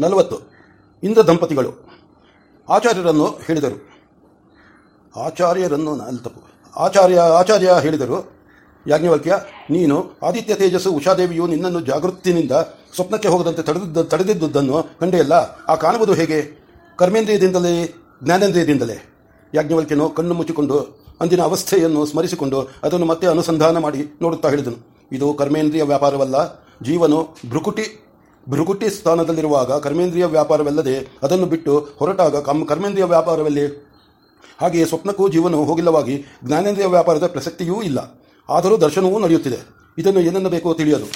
ನಲವತ್ತು. ಇಂದ್ರ ದಂಪತಿಗಳು. ಆಚಾರ್ಯರನ್ನು ಹೇಳಿದರು. ಆಚಾರ್ಯರನ್ನು ನಾನು ತಪ್ಪು. ಆಚಾರ್ಯ ಆಚಾರ್ಯ ಹೇಳಿದರು, ಯಾಜ್ಞವಲ್ಕ್ಯ, ನೀನು ಆದಿತ್ಯ ತೇಜಸ್ಸು ಉಷಾದೇವಿಯು ನಿನ್ನನ್ನು ಜಾಗೃತಿನಿಂದ ಸ್ವಪ್ನಕ್ಕೆ ಹೋಗದಂತೆ ತಡೆದಿದ್ದ, ತಡೆದಿದ್ದುದನ್ನು ಕಂಡೆಯಲ್ಲ? ಆ ಕಾಣುವುದು ಹೇಗೆ? ಕರ್ಮೇಂದ್ರಿಯದಿಂದಲೇ, ಜ್ಞಾನೇಂದ್ರಿಯದಿಂದಲೇ? ಯಾಜ್ಞವಲ್ಕ್ಯನು ಕಣ್ಣು ಮುಚ್ಚಿಕೊಂಡು ಅಂದಿನ ಅವಸ್ಥೆಯನ್ನು ಸ್ಮರಿಸಿಕೊಂಡು ಅದನ್ನು ಮತ್ತೆ ಅನುಸಂಧಾನ ಮಾಡಿ ನೋಡುತ್ತಾ ಹೇಳಿದನು. ಇದು ಕರ್ಮೇಂದ್ರಿಯ ವ್ಯಾಪಾರವಲ್ಲ, ಜೀವನು ಭ್ರುಕುಟಿ ಭೃಗುಟಿ ಸ್ಥಾನದಲ್ಲಿರುವಾಗ ಕರ್ಮೇಂದ್ರಿಯ ವ್ಯಾಪಾರವಲ್ಲದೆ ಅದನ್ನು ಬಿಟ್ಟು ಹೊರಟಾಗ ಕಮ್, ಕರ್ಮೇಂದ್ರಿಯ ವ್ಯಾಪಾರವಲ್ಲಿ ಹಾಗೆಯೇ ಸ್ವಪ್ನಕ್ಕೂ ಜೀವನವು ಹೋಗಿಲ್ಲವಾಗಿ ಜ್ಞಾನೇಂದ್ರಿಯ ವ್ಯಾಪಾರದ ಪ್ರಸಕ್ತಿಯೂ ಇಲ್ಲ. ಆದರೂ ದರ್ಶನವೂ ನಡೆಯುತ್ತಿದೆ. ಇದನ್ನು ಏನನ್ನ ಬೇಕೋ ತಿಳಿಯದು.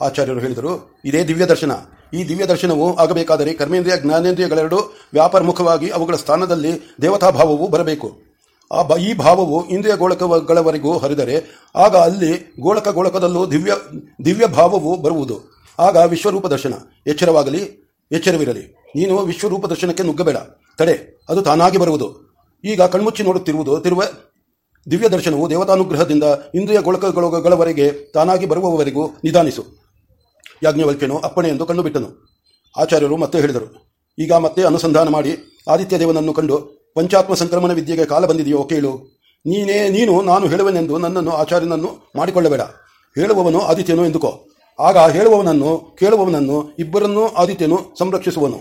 ಆಚಾರ್ಯರು ಹೇಳಿದರು, ಇದೇ ದಿವ್ಯ ದರ್ಶನ. ಈ ದಿವ್ಯ ದರ್ಶನವು ಆಗಬೇಕಾದರೆ ಕರ್ಮೇಂದ್ರಿಯ, ಜ್ಞಾನೇಂದ್ರಿಯಗಳೆರಡು ವ್ಯಾಪಾರಮುಖವಾಗಿ ಅವುಗಳ ಸ್ಥಾನದಲ್ಲಿ ದೇವತಾಭಾವವು ಬರಬೇಕು. ಆ ಬ, ಈ ಭಾವವು ಇಂದ್ರಿಯ ಗೋಳಕಗಳವರೆಗೂ ಹರಿದರೆ ಆಗ ಅಲ್ಲಿ ಗೋಳಕ ಗೋಳಕದಲ್ಲೂ ದಿವ್ಯ ದಿವ್ಯ ಭಾವವು ಬರುವುದು. ಆಗ ವಿಶ್ವರೂಪ ದರ್ಶನ. ಎಚ್ಚರವಾಗಲಿ, ಎಚ್ಚರವಿರಲಿ. ನೀನು ವಿಶ್ವರೂಪ ದರ್ಶನಕ್ಕೆ ನುಗ್ಗಬೇಡ. ತಡೆ, ಅದು ತಾನಾಗಿ ಬರುವುದು. ಈಗ ಕಣ್ಮುಚ್ಚಿ ನೋಡುತ್ತಿರುವುದು, ತಿರುವ ದಿವ್ಯ ದರ್ಶನವು ದೇವತಾನುಗ್ರಹದಿಂದ ಇಂದ್ರಿಯ ಗೊಳಕಗಳವರೆಗೆ ತಾನಾಗಿ ಬರುವವರೆಗೂ ನಿಧಾನಿಸು. ಯಾಜ್ಞವಲ್ಕ್ಯನು ಅಪ್ಪಣೆ ಎಂದು ಕಂಡು ಬಿಟ್ಟನು ಆಚಾರ್ಯರು ಮತ್ತೆ ಹೇಳಿದರು. ಈಗ ಮತ್ತೆ ಅನುಸಂಧಾನ ಮಾಡಿ ಆದಿತ್ಯ ದೇವನನ್ನು ಕಂಡು ಪಂಚಾತ್ಮ ಸಂಕ್ರಮಣ ವಿದ್ಯೆಗೆ ಕಾಲ ಬಂದಿದೆಯೋ ಕೇಳು. ನೀನೇ, ನೀನು, ನಾನು ಹೇಳುವೆನೆಂದು ನನ್ನನ್ನು, ಆಚಾರ್ಯನನ್ನು ಮಾಡಿಕೊಳ್ಳಬೇಡ. ಹೇಳುವವನು ಆದಿತ್ಯನು ಎಂದುಕೋ. ಆಗ ಹೇಳುವವನನ್ನು, ಕೇಳುವವನನ್ನು ಇಬ್ಬರನ್ನೂ ಆದಿತ್ಯನು ಸಂರಕ್ಷಿಸುವನು.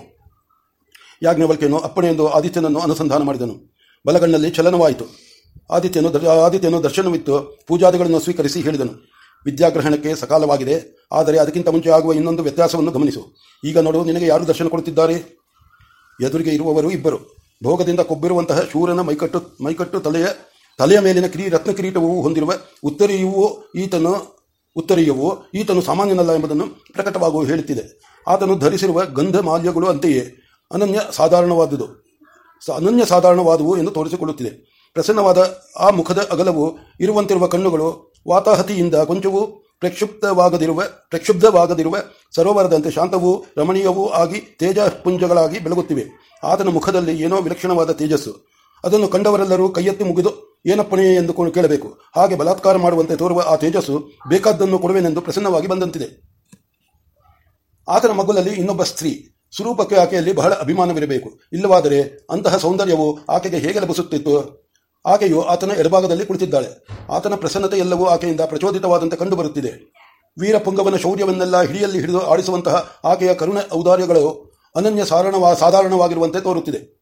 ಯಾಜ್ಞಬಲಕೆಯನು ಅಪ್ಪಣೆ ಎಂದು ಆದಿತ್ಯನನ್ನು ಅನುಸಂಧಾನ ಮಾಡಿದನು. ಬಲಗಣ್ಣಲ್ಲಿ ಚಲನವಾಯಿತು. ಆದಿತ್ಯನು ಆದಿತ್ಯನು ದರ್ಶನವಿತ್ತು, ಪೂಜಾದಿಗಳನ್ನು ಸ್ವೀಕರಿಸಿ ಹೇಳಿದನು. ವಿದ್ಯಾಗ್ರಹಣಕ್ಕೆ ಸಕಾಲವಾಗಿದೆ, ಆದರೆ ಅದಕ್ಕಿಂತ ಮುಂಚೆ ಆಗುವ ಇನ್ನೊಂದು ವ್ಯತ್ಯಾಸವನ್ನು ಗಮನಿಸು. ಈಗ ನೋಡು, ನಿನಗೆ ಯಾರು ದರ್ಶನ ಕೊಡುತ್ತಿದ್ದಾರೆ? ಎದುರಿಗೆ ಇರುವವರು ಇಬ್ಬರು. ಭೋಗದಿಂದ ಕೊಬ್ಬಿರುವಂತಹ ಶೂರನ ಮೈಕಟ್ಟು ಮೈಕಟ್ಟು ತಲೆಯ ತಲೆಯ ಮೇಲಿನ ಕಿರಿ ರತ್ನ ಕಿರೀಟವು ಹೊಂದಿರುವ ಉತ್ತರಿಯುವು ಈತನು ಉತ್ತರೀಯವು, ಈತನು ಸಾಮಾನ್ಯನಲ್ಲ ಎಂಬುದನ್ನು ಪ್ರಕಟವಾಗುವ ಹೇಳುತ್ತಿದೆ. ಆತನು ಧರಿಸಿರುವ ಗಂಧ ಮಾಲ್ಯಗಳು ಅಂತೆಯೇ, ಅನನ್ಯ ಸಾಧಾರಣವಾದುದು. ಅನನ್ಯ ಸಾಧಾರಣವಾದವು ಎಂದು ತೋರಿಸಿಕೊಳ್ಳುತ್ತಿದೆ. ಪ್ರಸನ್ನವಾದ ಆ ಮುಖದ ಅಗಲವು ಇರುವಂತಿರುವ ಕಣ್ಣುಗಳು, ವಾತಾಹತಿಯಿಂದ ಕೊಂಚವೂ ಪ್ರಕ್ಷುಬ್ಧವಾಗದಿರುವ ಪ್ರಕ್ಷುಬ್ಧವಾಗದಿರುವ ಸರೋವರದಂತೆ ಶಾಂತವೂ ರಮಣೀಯವೂ ಆಗಿ ತೇಜಪುಂಜಗಳಾಗಿ ಬೆಳಗುತ್ತಿವೆ. ಆತನ ಮುಖದಲ್ಲಿ ಏನೋ ವಿಲಕ್ಷಣವಾದ ತೇಜಸ್ಸು. ಅದನ್ನು ಕಂಡವರೆಲ್ಲರೂ ಕೈಯೆತ್ತಿ ಮುಗಿದು ಏನಪ್ಪಣೆ ಎಂದು ಕೇಳಬೇಕು? ಹಾಗೆ ಬಲಾತ್ಕಾರ ಮಾಡುವಂತೆ ತೋರುವ ಆ ತೇಜಸ್ಸು ಬೇಕಾದ್ದನ್ನು ಕೊಡುವೆನೆಂದು ಪ್ರಸನ್ನವಾಗಿ ಬಂದಂತಿದೆ. ಆತನ ಮಗುಲಲ್ಲಿ ಇನ್ನೊಬ್ಬ ಸ್ತ್ರೀ. ಸ್ವರೂಪಕ್ಕೆ ಆಕೆಯಲ್ಲಿ ಬಹಳ ಅಭಿಮಾನವಿರಬೇಕು. ಇಲ್ಲವಾದರೆ ಅಂತಹ ಸೌಂದರ್ಯವು ಆಕೆಗೆ ಹೇಗೆ ಲಭಿಸುತ್ತಿತ್ತು? ಆಕೆಯು ಆತನ ಎಡಭಾಗದಲ್ಲಿ ಕುಳಿತಿದ್ದಾಳೆ. ಆತನ ಪ್ರಸನ್ನತೆ ಎಲ್ಲವೂ ಆಕೆಯಿಂದ ಪ್ರಚೋದಿತವಾದಂತೆ ಕಂಡುಬರುತ್ತಿದೆ. ವೀರಪುಂಗವನ ಶೌರ್ಯವನ್ನೆಲ್ಲ ಹಿಡಿಯಲ್ಲಿ ಹಿಡಿದು ಆಡಿಸುವಂತಹ ಆಕೆಯ ಕರುಣ ಔದಾರ್ಯಗಳು ಅನನ್ಯ ಸಾಧಾರಣವಾ ಸಾಧಾರಣವಾಗಿರುವಂತೆ ತೋರುತ್ತಿದೆ.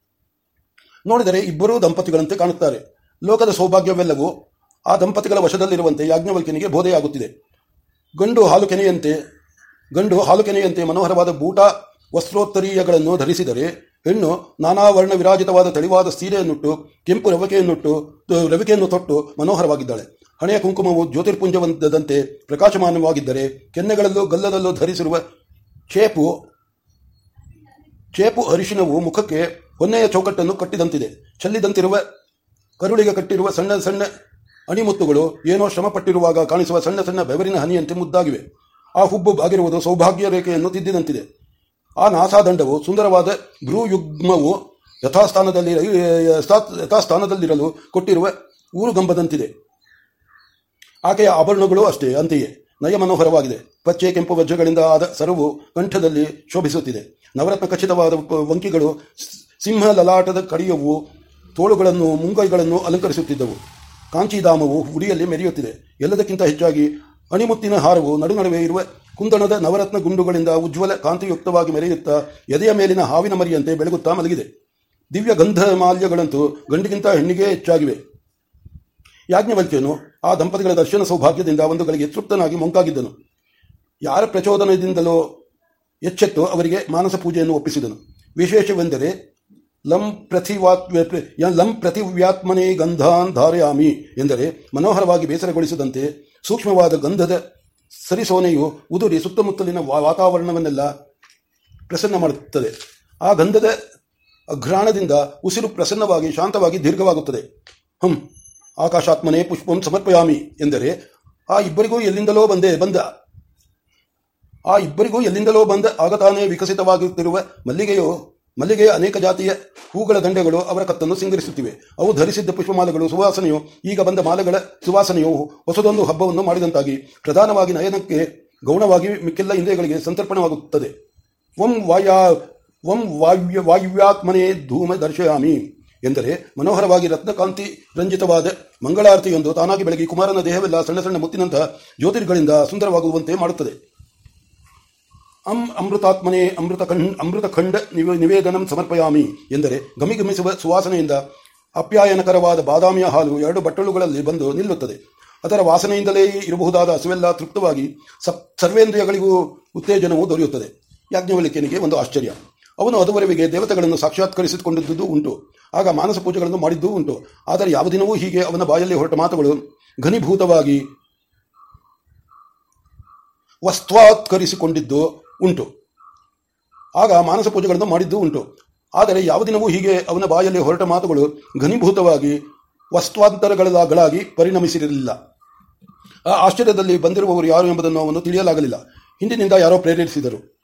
ನೋಡಿದರೆ ಇಬ್ಬರೂ ದಂಪತಿಗಳಂತೆ ಕಾಣುತ್ತಾರೆ. ಲೋಕದ ಸೌಭಾಗ್ಯವೆಲ್ಲವೂ ಆ ದಂಪತಿಗಳ ವಶದಲ್ಲಿರುವಂತೆ ಯಾಜ್ಞವಲ್ಕಿನಿಗೆ ಬೋಧೆಯಾಗುತ್ತಿದೆ. ಗಂಡು ಹಾಲು ಕೆನೆಯಂತೆ ಗಂಡು ಹಾಲು ಕೆನೆಯಂತೆ ಮನೋಹರವಾದ ಬೂಟ ವಸ್ತ್ರೋತ್ತರೀಯಗಳನ್ನು ಧರಿಸಿದರೆ ಹೆಣ್ಣು ನಾನಾ ವರ್ಣ ವಿರಾಜಿತವಾದ ತಳಿವಾದ ಸೀರೆಯನ್ನುಟ್ಟು, ಕೆಂಪು ರವಿಕೆಯನ್ನುಟ್ಟು ರವಿಕೆಯನ್ನು ತೊಟ್ಟು ಮನೋಹರವಾಗಿದ್ದಾಳೆ. ಹಣೆಯ ಕುಂಕುಮವು ಜ್ಯೋತಿರ್ಪುಂಜವಂತದಂತೆ ಪ್ರಕಾಶಮಾನವಾಗಿದ್ದರೆ ಕೆನ್ನೆಗಳಲ್ಲೂ ಗಲ್ಲದಲ್ಲೂ ಧರಿಸಿರುವ ಚೇಪು ಚೇಪು ಅರಿಶಿನವು ಮುಖಕ್ಕೆ ಹೊನ್ನೆಯ ಚೌಕಟ್ಟನ್ನು ಕಟ್ಟಿದಂತಿದೆ. ಚೆಲ್ಲಿದಂತಿರುವ ಕರುಳಿಗೆ ಕಟ್ಟಿರುವ ಸಣ್ಣ ಸಣ್ಣ ಅಣಿಮುತ್ತುಗಳು ಏನೋ ಶ್ರಮಪಟ್ಟಿರುವಾಗ ಕಾಣಿಸುವ ಸಣ್ಣ ಸಣ್ಣ ಬೆವರಿನ ಹನಿಯಂತೆ ಮುದ್ದಾಗಿವೆ. ಆ ಹುಬ್ಬು ಬಾಗಿರುವುದು ಸೌಭಾಗ್ಯ ರೇಖೆಯನ್ನು ತಿದ್ದಿದಂತಿದೆ ಆ ನಾಸಾದಂಡವು ಸುಂದರವಾದ ಭ್ರೂಯುಗ್ಮವು ಯಥಾಸ್ಥಾನದಲ್ಲಿ ಯಥಾಸ್ಥಾನದಲ್ಲಿರಲು ಕೊಟ್ಟಿರುವ ಊರುಗಂಬದಂತಿದೆ ಆಕೆಯ ಆಭರಣಗಳು ಅಷ್ಟೇ, ಅಂತೆಯೇ. ನಯಮನೋಹರವಾಗಿದೆ. ಪಚ್ಚೆ ಕೆಂಪು ವಜ್ರಗಳಿಂದ ಆದ ಸರವು ಕಂಠದಲ್ಲಿ ಶೋಭಿಸುತ್ತಿದೆ. ನವರತ್ನ ಖಚಿತವಾದ ವಂಕಿಗಳು ಸಿಂಹ ಲಲಾಟದ ಕಡಿಯವು ತೋಳುಗಳನ್ನು ಮುಂಗೈಗಳನ್ನು ಅಲಂಕರಿಸುತ್ತಿದ್ದವು. ಕಾಂಚಿಧಾಮವು ಉಡಿಯಲ್ಲಿ ಮೆರೆಯುತ್ತಿದೆ. ಎಲ್ಲದಕ್ಕಿಂತ ಹೆಚ್ಚಾಗಿ ಅಣಿಮುತ್ತಿನ ಹಾರವು ನಡುನಡುವೆ ಇರುವ ಕುಂದಣದ ನವರತ್ನ ಗುಂಡುಗಳಿಂದ ಉಜ್ವಲ ಕಾಂತಿಯುಕ್ತವಾಗಿ ಮೆರೆಯುತ್ತಾ, ಎದೆಯ ಮೇಲಿನ ಹಾವಿನ ಮರಿಯಂತೆ ಬೆಳಗುತ್ತಾ ಮಲಗಿದೆ. ದಿವ್ಯ ಗಂಧ ಮಾಲ್ಯಗಳಂತೂ ಗಂಡಿಗಿಂತ ಹೆಣ್ಣಿಗೆ ಹೆಚ್ಚಾಗಿವೆ. ಯಾಜ್ಞವಲ್ಕ್ಯನು ಆ ದಂಪತಿಗಳ ದರ್ಶನ ಸೌಭಾಗ್ಯದಿಂದ ಒಂದು ಗಳಿಗೆ ತೃಪ್ತನಾಗಿ ಮೊಂಕಾಗಿದ್ದನು. ಯಾರ ಪ್ರಚೋದನದಿಂದಲೋ ಎಚ್ಚೆತ್ತು ಅವರಿಗೆ ಮಾನಸ ಪೂಜೆಯನ್ನು ಒಪ್ಪಿಸಿದನು. ವಿಶೇಷವೆಂದರೆ ಲಂ ಪ್ರತಿವಾತ್ ಲಂ ಪ್ರತಿವ್ಯಾತ್ಮನೇ ಗಂಧಾನ್ ಧಾರಯಾಮಿ ಎಂದರೆ ಮನೋಹರವಾಗಿ ಬೇಸರಗೊಳಿಸದಂತೆ ಸೂಕ್ಷ್ಮವಾದ ಗಂಧದ ಸರಿಸೋನೆಯು ಉದುರಿ ಸುತ್ತಮುತ್ತಲಿನ ವಾತಾವರಣವನ್ನೆಲ್ಲ ಪ್ರಸನ್ನ ಮಾಡುತ್ತದೆ. ಆ ಗಂಧದ ಅಘ್ರಾಣದಿಂದ ಉಸಿರು ಪ್ರಸನ್ನವಾಗಿ, ಶಾಂತವಾಗಿ, ದೀರ್ಘವಾಗುತ್ತದೆ. ಹಂ, ಆಕಾಶಾತ್ಮನೇ ಪುಷ್ಪಂ ಸಮರ್ಪಯಾಮಿ ಎಂದರೆ ಆ ಇಬ್ಬರಿಗೂ ಎಲ್ಲಿಂದಲೋ ಬಂದೆ ಬಂದ, ಆ ಇಬ್ಬರಿಗೂ ಎಲ್ಲಿಂದಲೋ ಬಂದ ಆಗತಾನೇ ವಿಕಸಿತವಾಗುತ್ತಿರುವ ಮಲ್ಲಿಗೆಯು ಮಲ್ಲಿಗೆಯ ಅನೇಕ ಜಾತಿಯ ಹೂಗಳ ದಂಡೆಗಳು ಅವರ ಕತ್ತನ್ನು ಸಿಂಗರಿಸುತ್ತಿವೆ. ಅವು ಧರಿಸಿದ್ದ ಪುಷ್ಪಮಾಲೆಗಳು, ಸುವಾಸನೆಯು ಈಗ ಬಂದ ಮಾಲೆಗಳ ಸುವಾಸನೆಯು ಹೊಸದೊಂದು ಹಬ್ಬವನ್ನು ಮಾಡಿದಂತಾಗಿ ಪ್ರಧಾನವಾಗಿ ನಯನಕ್ಕೆ ಗೌಣವಾಗಿ ಮಿಕ್ಕೆಲ್ಲ ಇಂದ್ರಿಯಗಳಿಗೆ ಸಂತರ್ಪಣವಾಗುತ್ತದೆ. ಓಂ ವಾಯ ಓಂ ವಾಯು ವಾಯ್ಯಾತ್ಮನೆ ಧೂಮ ದರ್ಶಯಾಮಿ ಎಂದರೆ ಮನೋಹರವಾಗಿ ರತ್ನಕಾಂತಿ ರಂಜಿತವಾದ ಮಂಗಳಾರತಿಯೊಂದು ತಾನಾಗಿ ಬೆಳಗಿ ಕುಮಾರನ ದೇಹವೆಲ್ಲ ಸಣ್ಣ ಸಣ್ಣ ಮುತ್ತಿನಂತಹ ಜ್ಯೋತಿರ್ಗಳಿಂದ ಸುಂದರವಾಗುವಂತೆ ಮಾಡುತ್ತದೆ. ಅಂ ಅಮೃತಾತ್ಮನೆ ಅಮೃತ ಖಂಡ್ ಅಮೃತ ಖಂಡ ನಿವ- ನಿವೇದನಂ ಸಮರ್ಪಯಾಮಿ ಎಂದರೆ ಗಮಿಗಮಿಸುವ ಸುವಾಸನೆಯಿಂದ ಅಪ್ಯಾಯನಕರವಾದ ಬಾದಾಮಿಯ ಹಾಲು ಎರಡು ಬಟ್ಟಲುಗಳಲ್ಲಿ ಬಂದು ನಿಲ್ಲುತ್ತದೆ. ಅದರ ವಾಸನೆಯಿಂದಲೇ ಇರಬಹುದಾದ ಹಸುವೆಲ್ಲ ತೃಪ್ತವಾಗಿ ಸರ್ವೇಂದ್ರಿಯಗಳಿಗೂ ಉತ್ತೇಜನವು ದೊರೆಯುತ್ತದೆ. ಯಾಜ್ಞವಲ್ಕ್ಯನಿಗೆ ಒಂದು ಆಶ್ಚರ್ಯ. ಅವನು ಅದುವರೆಗೆ ದೇವತೆಗಳನ್ನು ಸಾಕ್ಷಾತ್ಕರಿಸಿಕೊಂಡಿದ್ದುದು ಉಂಟು. ಆಗ ಮಾನಸ ಪೂಜೆಗಳನ್ನು ಮಾಡಿದ್ದೂ ಉಂಟು. ಆದರೆ ಯಾವ ದಿನವೂ ಹೀಗೆ ಅವನ ಬಾಯಲ್ಲಿ ಹೊರಟ ಮಾತುಗಳು ಘನೀಭೂತವಾಗಿ ವಸ್ತ್ವಾತ್ಕರಿಸಿಕೊಂಡಿದ್ದು ಉಂಟು. ಆಗ ಮಾನಸ ಪೂಜೆಗಳನ್ನು ಮಾಡಿದ್ದು ಉಂಟು. ಆದರೆ ಯಾವ ದಿನವೂ ಹೀಗೆ ಅವನ ಬಾಯಲ್ಲಿ ಹೊರಟ ಮಾತುಗಳು ಘನೀಭೂತವಾಗಿ ವಸ್ತಾಂತರಗಳಾಗಿ ಪರಿಣಮಿಸಿರಲಿಲ್ಲ. ಆ ಆಶ್ಚರ್ಯದಲ್ಲಿ ಬಂದಿರುವವರು ಯಾರು ಎಂಬುದನ್ನು ಅವನು ತಿಳಿಯಲಾಗಲಿಲ್ಲ. ಹಿಂದಿನಿಂದ ಯಾರೋ ಪ್ರೇರೇಪಿಸಿದರು.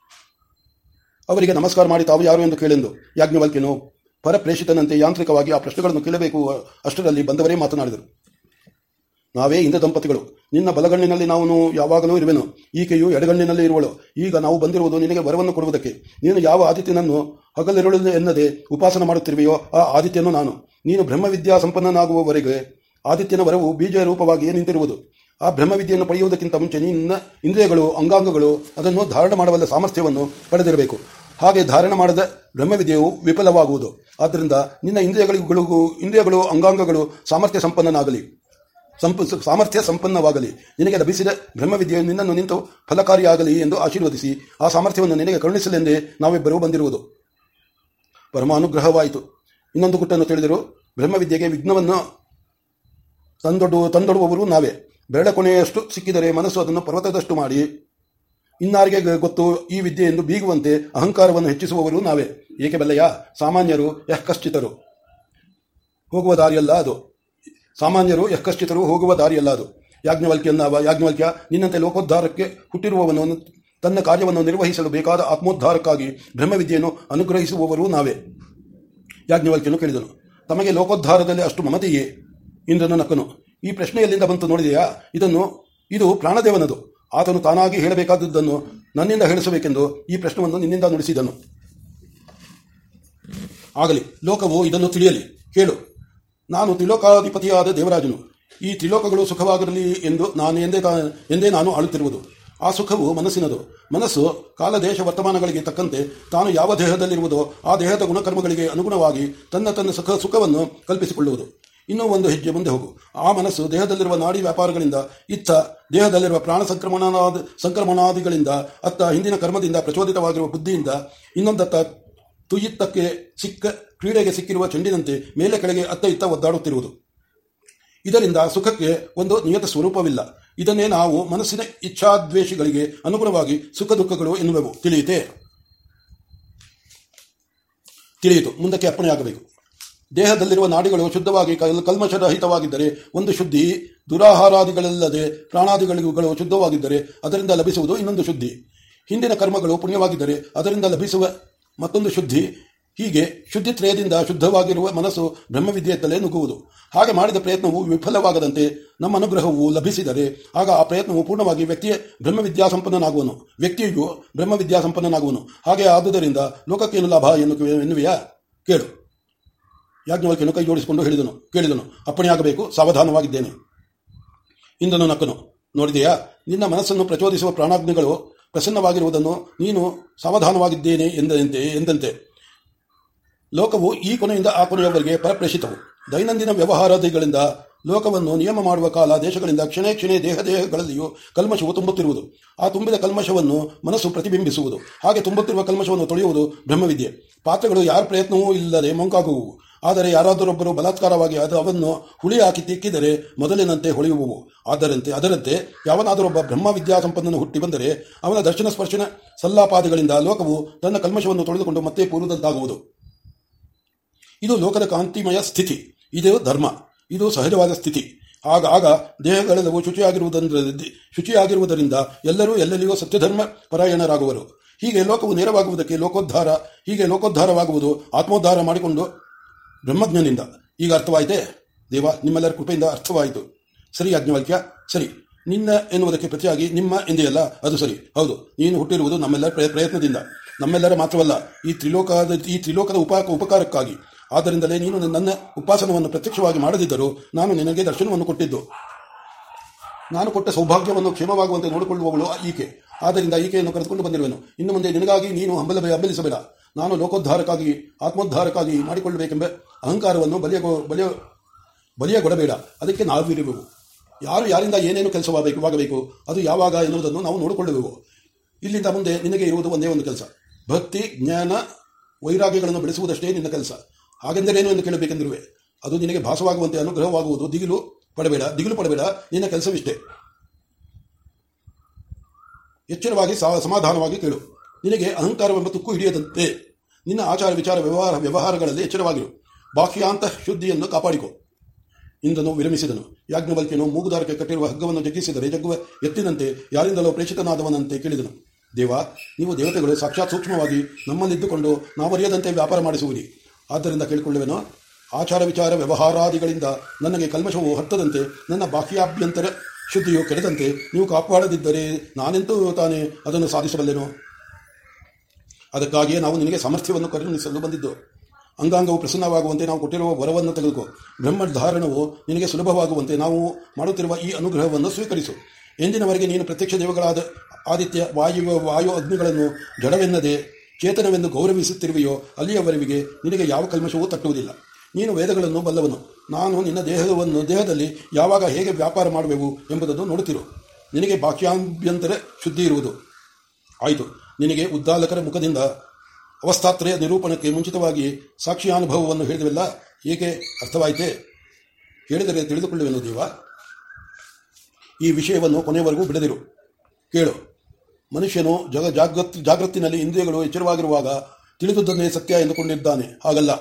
ಅವರಿಗೆ ನಮಸ್ಕಾರ ಮಾಡಿ ತಾವು ಯಾರು ಎಂದು ಕೇಳೆಂದು. ಯಾಜ್ಞವಲ್ಕ್ಯನು ಪರಪ್ರೇಷಿತನಂತೆ ಯಾಂತ್ರಿಕವಾಗಿ ಆ ಪ್ರಶ್ನೆಗಳನ್ನು ಕೇಳಬೇಕು ಅಷ್ಟರಲ್ಲಿ ಬಂದವರೇ ಮಾತನಾಡಿದರು. ನಾವೇ ಇಂದ ದಂಪತಿಗಳು ನಿನ್ನ ಬಲಗಣ್ಣಿನಲ್ಲಿ ನಾವು ಯಾವಾಗಲೂ ಇರುವೆನು. ಈಕೆಯು ಎಡಗಣ್ಣಿನಲ್ಲಿ ಇರುವಳು. ಈಗ ನಾವು ಬಂದಿರುವುದು ನಿನಗೆ ವರವನ್ನು ಕೊಡುವುದಕ್ಕೆ. ನೀನು ಯಾವ ಆದಿತ್ಯನನ್ನು ಹಗಲಿರುಳು ಎನ್ನದೆ ಉಪಾಸನ ಮಾಡುತ್ತಿರುವೆಯೋ ಆ ಆದಿತ್ಯನು ನಾನು. ನೀನು ಬ್ರಹ್ಮವಿದ್ಯಾ ಸಂಪನ್ನನಾಗುವವರೆಗೆ ಆದಿತ್ಯನ ವರವು ಬೀಜ ರೂಪವಾಗಿಯೇ ನಿಂತಿರುವುದು. ಆ ಬ್ರಹ್ಮವಿದ್ಯೆಯನ್ನು ಪಡೆಯುವುದಕ್ಕಿಂತ ಮುಂಚೆ ನಿನ್ನ ಇಂದ್ರಿಯಗಳು, ಅಂಗಾಂಗಗಳು ಅದನ್ನು ಧಾರಣ ಮಾಡಬಲ್ಲ ಸಾಮರ್ಥ್ಯವನ್ನು ಪಡೆದಿರಬೇಕು. ಹಾಗೆ ಧಾರಣ ಮಾಡದ ಬ್ರಹ್ಮವಿದ್ಯೆಯು ವಿಫಲವಾಗುವುದು. ಆದ್ದರಿಂದ ನಿನ್ನ ಇಂದ್ರಿಯಗಳಿಗೂ, ಇಂದ್ರಿಯಗಳು, ಅಂಗಾಂಗಗಳು ಸಾಮರ್ಥ್ಯ ಸಂಪನ್ನನಾಗಲಿ. ಸಂಪ ಸಾಮರ್ಥ್ಯ ಸಂಪನ್ನವಾಗಲಿ. ನಿನಗೆ ಲಭಿಸಿದ ಬ್ರಹ್ಮವಿದ್ಯೆಯು ನಿನ್ನನ್ನು ನಿಂತು ಫಲಕಾರಿಯಾಗಲಿ ಎಂದು ಆಶೀರ್ವದಿಸಿ, ಆ ಸಾಮರ್ಥ್ಯವನ್ನು ನಿನಗೆ ಕರುಣಿಸಲೆಂದೇ ನಾವಿಬ್ಬರೂ ಬಂದಿರುವುದು. ಪರಮಾನುಗ್ರಹವಾಯಿತು. ಇನ್ನೊಂದು ಗುಟ್ಟನ್ನು ತಿಳಿದರು, ಬ್ರಹ್ಮವಿದ್ಯೆಗೆ ವಿಘ್ನವನ್ನು ತಂದೊಡು ತಂದೊಡುವವರು ನಾವೇ. ಬೆರಳ ಕೊನೆಯಷ್ಟು ಸಿಕ್ಕಿದರೆ ಮನಸ್ಸು ಅದನ್ನು ಪರ್ವತದಷ್ಟು ಮಾಡಿ. ಇನ್ನಾರಿಗೆ ಗೊತ್ತು, ಈ ವಿದ್ಯೆ ಎಂದು ಬೀಗುವಂತೆ ಅಹಂಕಾರವನ್ನು ಹೆಚ್ಚಿಸುವವರು ನಾವೇ. ಏಕೆ ಸಾಮಾನ್ಯರು ಯಃಕಶ್ಚಿತರು ಹೋಗುವ ದಾರಿಯಲ್ಲ ಅದು. ಸಾಮಾನ್ಯರು ಯಃಕಶ್ಚಿತರು ಹೋಗುವ ದಾರಿಯಲ್ಲ ಅದು ಯಾಜ್ಞವಲ್ಕ್ಯನ್ನ ಯಾಜ್ಞವಲ್ಕ್ಯ ನಿನ್ನಂತೆ ಲೋಕೋದ್ಧಾರಕ್ಕೆ ಹುಟ್ಟಿರುವವನು ತನ್ನ ಕಾರ್ಯವನ್ನು ನಿರ್ವಹಿಸಲು ಬೇಕಾದ ಆತ್ಮೋದ್ಧಾರಕ್ಕಾಗಿ ಬ್ರಹ್ಮವಿದ್ಯೆಯನ್ನು ಅನುಗ್ರಹಿಸುವವರೂ ನಾವೇ. ಯಾಜ್ಞವಲ್ಕ್ಯನು ಕೇಳಿದನು, ತಮಗೆ ಲೋಕೋದ್ಧಾರದಲ್ಲಿ ಅಷ್ಟು ಮಮತೆಯೇ? ಇಂದ್ರನು ನಕ್ಕನು, ಈ ಪ್ರಶ್ನೆ ಎಲ್ಲಿಂದ ಬಂತು ನೋಡಿದೆಯಾ? ಇದನ್ನು, ಇದು ಪ್ರಾಣದೇವನದು. ಆತನು ತಾನಾಗಿ ಹೇಳಬೇಕಾದದ್ದನ್ನು ನನ್ನಿಂದ ಹೇಳಿಸಬೇಕೆಂದು ಈ ಪ್ರಶ್ನವನ್ನು ನಿನ್ನಿಂದ ನುಡಿಸಿದನು. ಆಗಲಿ, ಲೋಕವು ಇದನ್ನು ತಿಳಿಯಲಿ. ಕೇಳು. ನಾನು ತ್ರಿಲೋಕಾಧಿಪತಿಯಾದ ದೇವರಾಜನು. ಈ ತ್ರಿಲೋಕಗಳು ಸುಖವಾಗಿರಲಿ ಎಂದು ನಾನು ಎಂದೇ ಎಂದೇ ನಾನು ಆಳುತ್ತಿರುವುದು. ಆ ಸುಖವು ಮನಸ್ಸಿನದು. ಮನಸ್ಸು ಕಾಲ ದೇಶ ವರ್ತಮಾನಗಳಿಗೆ ತಕ್ಕಂತೆ ತಾನು ಯಾವ ದೇಹದಲ್ಲಿರುವುದೋ ಆ ದೇಹದ ಗುಣಕರ್ಮಗಳಿಗೆ ಅನುಗುಣವಾಗಿ ತನ್ನ ತನ್ನ ಸುಖ, ಸುಖವನ್ನು ಕಲ್ಪಿಸಿಕೊಳ್ಳುವುದು. ಇನ್ನೂ ಒಂದು ಹೆಜ್ಜೆ ಮುಂದೆ ಹೋಗು. ಆ ಮನಸ್ಸು ದೇಹದಲ್ಲಿರುವ ನಾಡಿ ವ್ಯಾಪಾರಗಳಿಂದ, ಇತ್ತ ದೇಹದಲ್ಲಿರುವ ಪ್ರಾಣ ಸಂಕ್ರಮಣಾದ ಸಂಕ್ರಮಣಾದಿಗಳಿಂದ, ಅತ್ತ ಹಿಂದಿನ ಕರ್ಮದಿಂದ ಪ್ರಚೋದಿತವಾಗಿರುವ ಬುದ್ಧಿಯಿಂದ, ಇನ್ನೊಂದತ್ತ ತುಯಿತ್ತಕ್ಕೆ ಸಿಕ್ಕ ಕ್ರೀಡೆಗೆ ಸಿಕ್ಕಿರುವ ಚೆಂಡಿನಂತೆ ಮೇಲೆ ಕೆಳಗೆ ಅತ್ತ ಇತ್ತ ಒದ್ದಾಡುತ್ತಿರುವುದು. ಇದರಿಂದ ಸುಖಕ್ಕೆ ಒಂದು ನಿಯತ ಸ್ವರೂಪವಿಲ್ಲ. ಇದನ್ನೇ ನಾವು ಮನಸ್ಸಿನ ಇಚ್ಛಾದ್ವೇಷಗಳಿಗೆ ಅನುಗುಣವಾಗಿ ಸುಖ ದುಃಖಗಳು ಎನ್ನುವೆವು. ತಿಳಿಯಿತೆ? ತಿಳಿಯಿತು. ಮುಂದಕ್ಕೆ ಅರ್ಪಣೆಯಾಗಬೇಕು ದೇಹದಲ್ಲಿರುವ ನಾಡಿಗಳು ಶುದ್ಧವಾಗಿ ಕಲ್, ಕಲ್ಮಶರಹಿತವಾಗಿದ್ದರೆ, ಒಂದು ಶುದ್ಧಿ ದುರಾಹಾರಾದಿಗಳಲ್ಲದೆ ಪ್ರಾಣಾದಿಗಳಿಗಳು ಶುದ್ಧವಾಗಿದ್ದರೆ, ಅದರಿಂದ ಲಭಿಸುವುದು ಇನ್ನೊಂದು ಶುದ್ಧಿ. ಹಿಂದಿನ ಕರ್ಮಗಳು ಪುಣ್ಯವಾಗಿದ್ದರೆ, ಅದರಿಂದ ಲಭಿಸುವ ಮತ್ತೊಂದು ಶುದ್ಧಿ. ಹೀಗೆ ಶುದ್ಧಿತ್ರಯದಿಂದ ಶುದ್ಧವಾಗಿರುವ ಮನಸ್ಸು ಬ್ರಹ್ಮವಿದ್ಯೆಯತ್ತಲೇ ನುಗ್ಗುವುದು. ಹಾಗೆ ಮಾಡಿದ ಪ್ರಯತ್ನವು ವಿಫಲವಾಗದಂತೆ ನಮ್ಮ ಅನುಗ್ರಹವು ಲಭಿಸಿದರೆ ಆಗ ಆ ಪ್ರಯತ್ನವು ಪೂರ್ಣವಾಗಿ ವ್ಯಕ್ತಿಯ ಬ್ರಹ್ಮವಿದ್ಯಾ ಸಂಪನ್ನನಾಗುವನು ವ್ಯಕ್ತಿಯು ಬ್ರಹ್ಮವಿದ್ಯಾ ಸಂಪನ್ನನಾಗುವನು ಹಾಗೆ ಆದುದರಿಂದ ಲೋಕಕ್ಕೇನು ಲಾಭ ಎನ್ನು ಎನ್ನುವೆಯಾ? ಕೇಳು. ಯಾಜ್ಞವಲ್ಕಿಯನ್ನು ಕೈ ಜೋಡಿಸಿಕೊಂಡು ಹೇಳಿದನು. ಕೇಳಿದನು. ಅಪ್ಪಣೆಯಾಗಬೇಕು. ಸಾವಧಾನವಾಗಿದ್ದೇನೆ. ಇಂದನು ನಕ್ಕನು. ನೋಡಿದೆಯಾ? ನಿನ್ನ ಮನಸ್ಸನ್ನು ಪ್ರಚೋದಿಸುವ ಪ್ರಾಣಾಗ್ನಿಗಳು ಪ್ರಸನ್ನವಾಗಿರುವುದನ್ನು ನೀನು ಸಾವಧಾನವಾಗಿದ್ದೇನೆ ಎಂದಂತೆ ಎಂದಂತೆ. ಲೋಕವು ಈ ಕೊನೆಯಿಂದ ಆ ಕೊನೆಯವರೆಗೆ ಪರಪ್ರೇಷಿತವು. ದೈನಂದಿನ ವ್ಯವಹಾರಗಳಿಂದ ಲೋಕವನ್ನು ನಿಯಮ ಮಾಡುವ ಕಾಲ ದೇಶಗಳಿಂದ ಕ್ಷಣೇ ಕ್ಷಣೇ ದೇಹ ದೇಹಗಳಲ್ಲಿಯೂ ಕಲ್ಮಶವು ತುಂಬುತ್ತಿರುವುದು. ಆ ತುಂಬಿದ ಕಲ್ಮಶವನ್ನು ಮನಸ್ಸು ಪ್ರತಿಬಿಂಬಿಸುವುದು. ಹಾಗೆ ತುಂಬುತ್ತಿರುವ ಕಲ್ಮಶವನ್ನು ತೊಳೆಯುವುದು ಬ್ರಹ್ಮವಿದ್ಯೆ. ಪಾತ್ರೆಗಳು ಯಾರ ಪ್ರಯತ್ನವೂ ಇಲ್ಲದೆ ಮೊಂಕಾಗುವು ಆದರೆ ಯಾರಾದರೊಬ್ಬರು ಬಲಾತ್ಕಾರವಾಗಿ ಅವನ್ನು ಹುಳಿ ಹಾಕಿ ತಿಕ್ಕಿದರೆ ಮೊದಲಿನಂತೆ ಹೊಳೆಯುವವು. ಅದರಂತೆ ಅದರಂತೆ ಯಾವನಾದರೊಬ್ಬ ಬ್ರಹ್ಮ ಸಂಪನ್ನನು ಹುಟ್ಟಿ ಬಂದರೆ ಅವನ ದರ್ಶನ ಸ್ಪರ್ಶನ ಸಲ್ಲಾಪಾದಿಗಳಿಂದ ಲೋಕವು ತನ್ನ ಕಲ್ಮಶವನ್ನು ತೊಳೆದುಕೊಂಡು ಮತ್ತೆ ಪೂರ್ವದಂತಾಗುವುದು ಇದು ಲೋಕದ ಕಾಂತಿಮಯ ಸ್ಥಿತಿ. ಇದು ಧರ್ಮ. ಇದು ಸಹಜವಾದ ಸ್ಥಿತಿ. ಆಗ ಆಗ ದೇಹಗಳೆಲ್ಲವೂ ಶುಚಿಯಾಗಿರುವುದರಿಂದ ಶುಚಿಯಾಗಿರುವುದರಿಂದ ಎಲ್ಲರೂ ಎಲ್ಲೆಲ್ಲಿಯೂ ಸತ್ಯಧರ್ಮ ಪರಾಯಣರಾಗುವರು. ಹೀಗೆ ಲೋಕವು ನೇರವಾಗುವುದಕ್ಕೆ ಲೋಕೋದ್ಧಾರ, ಹೀಗೆ ಲೋಕೋದ್ಧಾರವಾಗುವುದು ಆತ್ಮೋದ್ಧಾರ ಮಾಡಿಕೊಂಡು ಬ್ರಹ್ಮಜ್ಞನಿಂದ. ಈಗ ಅರ್ಥವಾಯಿತೆ? ದೇವ, ನಿಮ್ಮೆಲ್ಲರ ಕೃಪೆಯಿಂದ ಅರ್ಥವಾಯಿತು. ಸರಿ ಯಾಜ್ಞವಲ್ಕ್ಯ ಸರಿ. ನಿನ್ನ ಎನ್ನುವುದಕ್ಕೆ ಪ್ರತಿಯಾಗಿ ನಿಮ್ಮ ಎಂದೆಯಲ್ಲ ಅದು ಸರಿ. ಹೌದು, ನೀನು ಹುಟ್ಟಿರುವುದು ನಮ್ಮೆಲ್ಲರ ಪ್ರಯ- ಪ್ರಯತ್ನದಿಂದ. ನಮ್ಮೆಲ್ಲರ ಮಾತ್ರವಲ್ಲ, ಈ ತ್ರಿಲೋಕದ ಈ ತ್ರಿಲೋಕದ ಉಪ, ಉಪಕಾರಕ್ಕಾಗಿ. ಆದ್ದರಿಂದಲೇ ನೀನು ನನ್ನ ಉಪಾಸನವನ್ನು ಪ್ರತ್ಯಕ್ಷವಾಗಿ ಮಾಡದಿದ್ದರೂ ನಾನು ನಿನಗೆ ದರ್ಶನವನ್ನು ಕೊಟ್ಟಿದ್ದು. ನಾನು ಕೊಟ್ಟ ಸೌಭಾಗ್ಯವನ್ನು ಕ್ಷೇಮವಾಗುವಂತೆ ನೋಡಿಕೊಳ್ಳುವವಳು ಈಕೆ. ಆದ್ದರಿಂದ ಈಕೆಯನ್ನು ಕರೆದುಕೊಂಡು ಬಂದಿರುವೆನು. ಇನ್ನು ಮುಂದೆ ನಿನಗಾಗಿ ನೀನು ಹಂಬಲ, ಹಂಬಲಿಸಬೇಡ. ನಾನು ಲೋಕೋದ್ಧಾರಕ್ಕಾಗಿ, ಆತ್ಮೋದ್ಧಾರಕ್ಕಾಗಿ ಮಾಡಿಕೊಳ್ಳಬೇಕೆಂಬ ಅಹಂಕಾರವನ್ನು ಬಲಿಯ ಬಲಿಯ, ಬಲಿಯಗೊಡಬೇಡ. ಅದಕ್ಕೆ ನಾವಿರುವೆವು. ಯಾರು ಯಾರಿಂದ ಏನೇನು ಕೆಲಸವಾಗಬೇಕು, ಆಗಬೇಕು, ಅದು ಯಾವಾಗ ಎನ್ನುವುದನ್ನು ನಾವು ನೋಡಿಕೊಳ್ಳುವೆವು. ಇಲ್ಲಿಂದ ಮುಂದೆ ನಿನಗೆ ಇರುವುದು ಒಂದೇ ಒಂದು ಕೆಲಸ. ಭಕ್ತಿ, ಜ್ಞಾನ, ವೈರಾಗ್ಯಗಳನ್ನು ಬೆಳೆಸುವುದಷ್ಟೇ ನಿನ್ನ ಕೆಲಸ. ಹಾಗೆಂದರೇನು ಎಂದು ಕೇಳಬೇಕೆಂದಿರುವೆ? ಅದು ನಿನಗೆ ಭಾಸವಾಗುವಂತೆ ಅನುಗ್ರಹವಾಗುವುದು. ದಿಗಿಲು ಪಡಬೇಡ ದಿಗಿಲು ಪಡಬೇಡ. ನಿನ್ನ ಕೆಲಸವಿಷ್ಟೇ. ಎಚ್ಚರವಾಗಿ ಸಮಾಧಾನವಾಗಿ ಕೇಳು. ನಿನಗೆ ಅಹಂಕಾರವೆಂಬ ತುಕ್ಕು ಹಿಡಿಯದಂತೆ ನಿನ್ನ ಆಚಾರ ವಿಚಾರ ವ್ಯವಹಾರ ವ್ಯವಹಾರಗಳಲ್ಲಿ ಎಚ್ಚರವಾಗಿರು. ಬಾಹ್ಯಾಂತ ಶುದ್ಧಿಯನ್ನು ಕಾಪಾಡಿಕೊ. ಇಂದನು ವಿರಮಿಸಿದನು. ಯಾಜ್ಞವಲ್ಕ್ಯನು ಮೂಗುದಾರಕ್ಕೆ ಕಟ್ಟಿರುವ ಹಗ್ಗವನ್ನು ಜಗ್ಗಿಸಿದರೆ ಜಗ್ಗುವ ಎತ್ತಿನಂತೆ ಯಾರಿಂದಲೋ ಪ್ರೇಷಿತನಾದವನಂತೆ ಕೇಳಿದನು. ದೇವ, ನೀವು ದೇವತೆಗಳು ಸಾಕ್ಷಾತ್ ಸೂಕ್ಷ್ಮವಾಗಿ ನಮ್ಮಲ್ಲಿದ್ದುಕೊಂಡು ನಾವರಿಯದಂತೆ ವ್ಯಾಪಾರ ಮಾಡಿಸುವಿರಿ. ಆದ್ದರಿಂದ ಕೇಳಿಕೊಳ್ಳುವೆನು, ಆಚಾರ ವಿಚಾರ ವ್ಯವಹಾರಾದಿಗಳಿಂದ ನನಗೆ ಕಲ್ಮಶವು ಹತ್ತದಂತೆ, ನನ್ನ ಬಾಹ್ಯಾಭ್ಯಂತರ ಶುದ್ಧಿಯು ಕೆಡದಂತೆ ನೀವು ಕಾಪಾಡದಿದ್ದರೆ ನಾನೆಂತೂ ತಾನೇ ಅದನ್ನು ಸಾಧಿಸಬಲ್ಲೆನು? ಅದಕ್ಕಾಗಿಯೇ ನಾವು ನಿನಗೆ ಸಾಮರ್ಥ್ಯವನ್ನು ಕರುಣಿಸಲು ಬಂದಿದ್ದು. ಅಂಗಾಂಗವು ಪ್ರಸನ್ನವಾಗುವಂತೆ ನಾವು ಕೊಟ್ಟಿರುವ ವರವನ್ನು ತೆಗೆದುಕೋ. ಬ್ರಹ್ಮಧಾರಣವು ನಿನಗೆ ಸುಲಭವಾಗುವಂತೆ ನಾವು ಮಾಡುತ್ತಿರುವ ಈ ಅನುಗ್ರಹವನ್ನು ಸ್ವೀಕರಿಸು. ಎಂದಿನವರೆಗೆ ನೀನು ಪ್ರತ್ಯಕ್ಷ ದೇವಗಳಾದ ಆದಿತ್ಯ ವಾಯು ವಾಯು ಅಗ್ನಿಗಳನ್ನು ಜಡವೆನ್ನದೆ ಚೇತನವೆಂದು ಗೌರವಿಸುತ್ತಿರುವೆಯೋ, ಅಲ್ಲಿಯವರೆಗೆ ನಿನಗೆ ಯಾವ ಕಲ್ಮಶವೂ ತಟ್ಟುವುದಿಲ್ಲ. ನೀನು ವೇದಗಳನ್ನು ಬಲ್ಲವನು. ನಾನು ನಿನ್ನ ದೇಹವನ್ನು, ದೇಹದಲ್ಲಿ ಯಾವಾಗ ಹೇಗೆ ವ್ಯಾಪಾರ ಮಾಡುವೆವು ಎಂಬುದನ್ನು ನೋಡುತ್ತಿರು. ನಿನಗೆ ಬಾಕ್ಯಾಭ್ಯಂತರ ಶುದ್ಧಿ ಇರುವುದು. ಆಯಿತು. ನಿನಗೆ ಉದ್ದಾಲಕರ ಮುಖದಿಂದ ಅವಸ್ಥಾತ್ರಯ ನಿರೂಪಣಕ್ಕೆ ಮುಂಚಿತವಾಗಿ ಸಾಕ್ಷಿಯಾನುಭವವನ್ನು ಹೇಳಿದವೆಲ್ಲ ಏಕೆ ಅರ್ಥವಾಯಿತೆ? ಹೇಳಿದರೆ ತಿಳಿದುಕೊಳ್ಳುವೆನು ದೇವ. ಈ ವಿಷಯವನ್ನು ಕೊನೆಯವರೆಗೂ ಬಿಡದಿರು. ಕೇಳು. ಮನುಷ್ಯನು ಜಗ ಜಾಗೃತ್ ಜಾಗೃತಿನಲ್ಲಿ ಇಂದ್ರಿಯಗಳು ಎಚ್ಚರವಾಗಿರುವಾಗ ತಿಳಿದುದನ್ನೇ ಸತ್ಯ ಎಂದುಕೊಂಡಿದ್ದಾನೆ. ಹಾಗಲ್ಲ.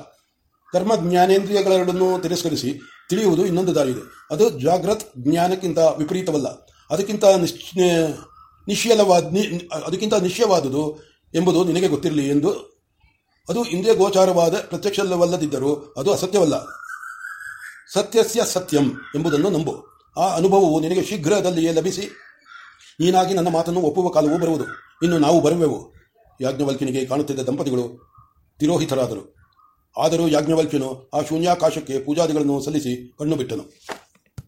ಕರ್ಮ ಜ್ಞಾನೇಂದ್ರಿಯಗಳೆರಡನ್ನೂ ತಿರಸ್ಕರಿಸಿ ತಿಳಿಯುವುದು ಇನ್ನೊಂದು ದಾರಿ ಇದೆ ಅದು ಜಾಗೃತ್ ಜ್ಞಾನಕ್ಕಿಂತ ವಿಪರೀತವಲ್ಲ. ಅದಕ್ಕಿಂತ ನಿಶ್ ನಿಶ್ಚಲವಾದ ನಿ- ಅದಕ್ಕಿಂತ ನಿಶ್ಚಯವಾದುದು ಎಂಬುದು ನಿನಗೆ ಗೊತ್ತಿರಲಿ ಎಂದು ಅದು ಇಂದ್ರಿಯ ಗೋಚಾರವಾದ ಪ್ರತ್ಯಕ್ಷವಲ್ಲದಿದ್ದರೂ ಅದು ಅಸತ್ಯವಲ್ಲ. ಸತ್ಯಸ್ಯ ಸತ್ಯಂ ಎಂಬುದನ್ನು ನಂಬು. ಆ ಅನುಭವವು ನಿನಗೆ ಶೀಘ್ರದಲ್ಲಿಯೇ ಲಭಿಸಿ ನೀನಾಗಿ ನನ್ನ ಮಾತನ್ನು ಒಪ್ಪುವ ಕಾಲವೂ ಬರುವುದು. ಇನ್ನು ನಾವು ಬರುವೆವು. ಯಾಜ್ಞವಲ್ಕಿನಿಗೆ ಕಾಣುತ್ತಿದ್ದ ದಂಪತಿಗಳು ತಿರೋಹಿತರಾದರು. ಆದರೂ ಯಾಜ್ಞವಲ್ಕ್ಯನು ಆ ಶೂನ್ಯಾಕಾಶಕ್ಕೆ ಪೂಜಾದಿಗಳನ್ನು ಸಲ್ಲಿಸಿ ಕಣ್ಣು ಬಿಟ್ಟನು.